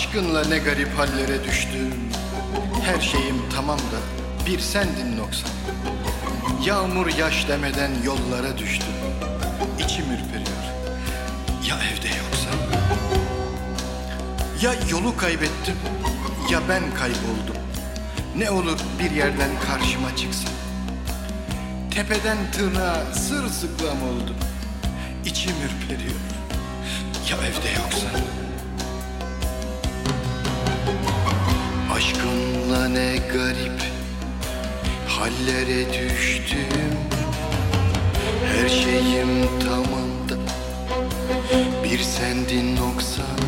Aşkınla ne garip hallere düştüm Her şeyim tamam da bir sendin noksan. Yağmur yaş demeden yollara düştüm İçim ürperiyor. Ya evde yoksa? Ya yolu kaybettim Ya ben kayboldum. Ne olur bir yerden karşıma çıksan Tepeden tırnağa sırılsıklam oldum. İçim ürperiyor. Ya evde yoksa garip hallere düştüm. Her şeyim tamam da bir sendin noksan.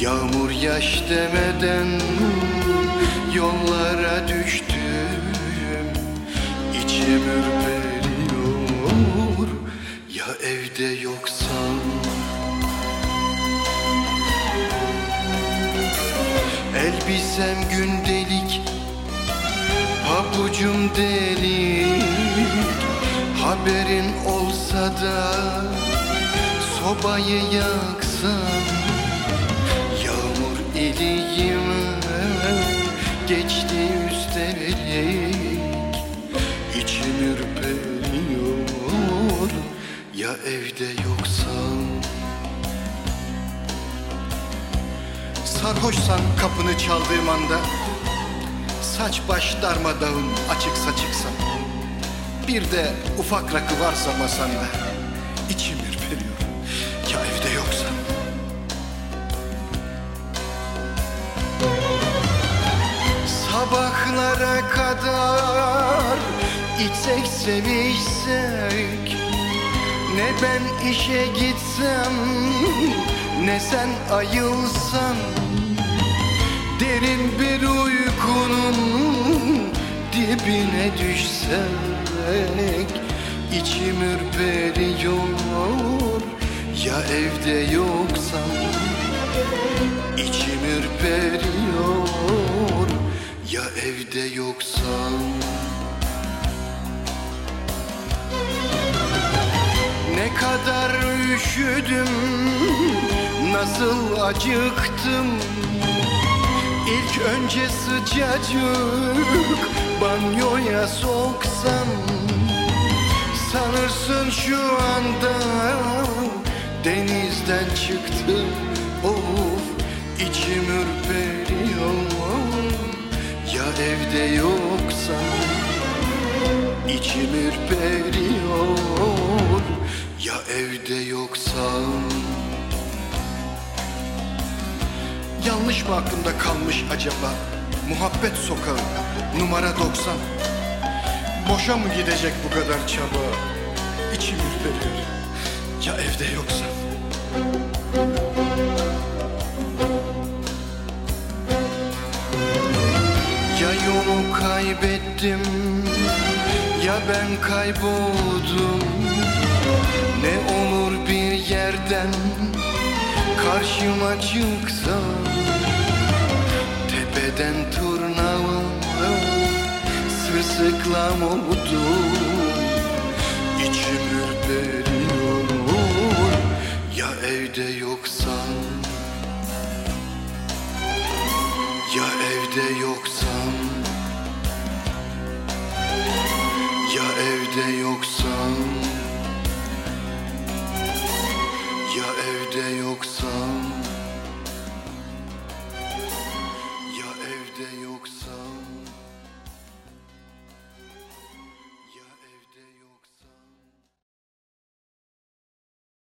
Yağmur yaş demeden yollara düştüm Elbisem gündelik Pabucum delik. Haberin olsa da Sobayı yaksan Yağmur iliğime Geçti üstelik. İçim ürperiyor Ya evde yoksan Sarhoşsan kapını çaldığım anda Saç baş darmadağın açık saçıksan Bir de ufak rakı varsa masanda içim ürperiyor Ya evde yoksan Sabahlara kadar içsek sevişsek Ne ben işe gitsem ne sen ayılsan Derin bir uykunun dibine düşsek içim ürperiyor ya evde yoksan İçim ürperiyor ya evde yoksan. Ne kadar üşüdüm Nasıl acıktım? İlk önce sıcacık Banyoya soksam Sanırsın şu anda Denizden çıktım. Of içim ürperiyor. Ya evde yoksan İçim ürperiyor aklımda kalmış acaba? Muhabbet sokağı numara 90 Boşa mı gidecek bu kadar çaba? İçim ürperiyor Ya evde yoksan Ya yolu kaybettim Ya ben kayboldum. Ne olur bir yerden Karşıma çıksa Tepeden turnava Sırsıklam oldu. İçim ürperiyor Ya evde yoksan Ya evde yoksan Ya evde yoksan Ya evde yoksan